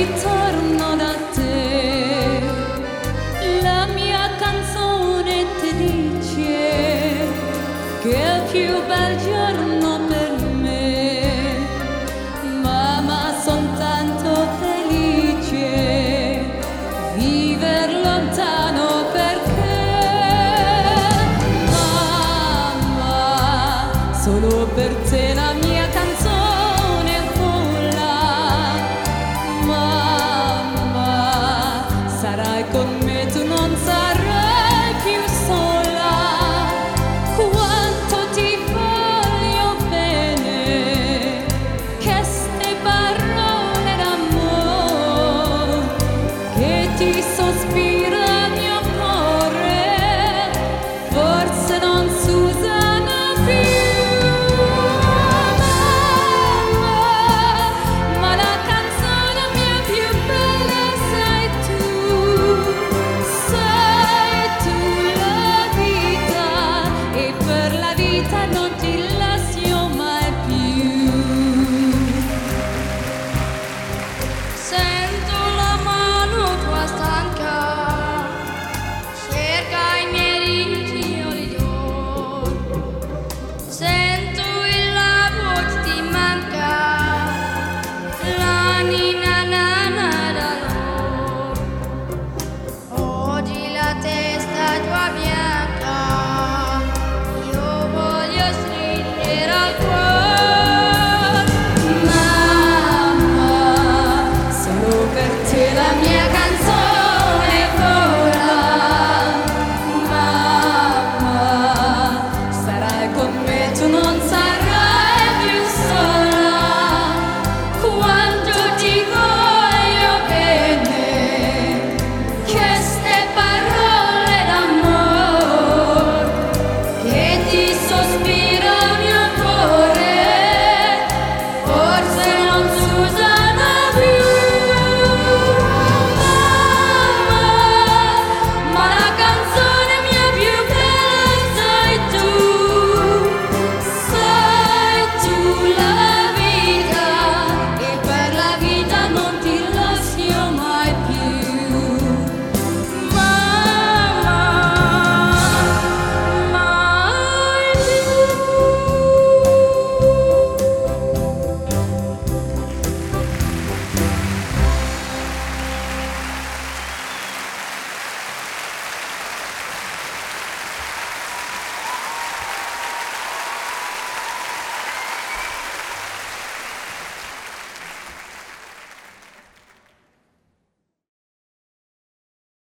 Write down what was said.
ritorno da te. La mia canzone ti dice che è il più bel giorno per me. Mamma, sono tanto felice viver lontano perché. Mamma, solo per te la mia canzone.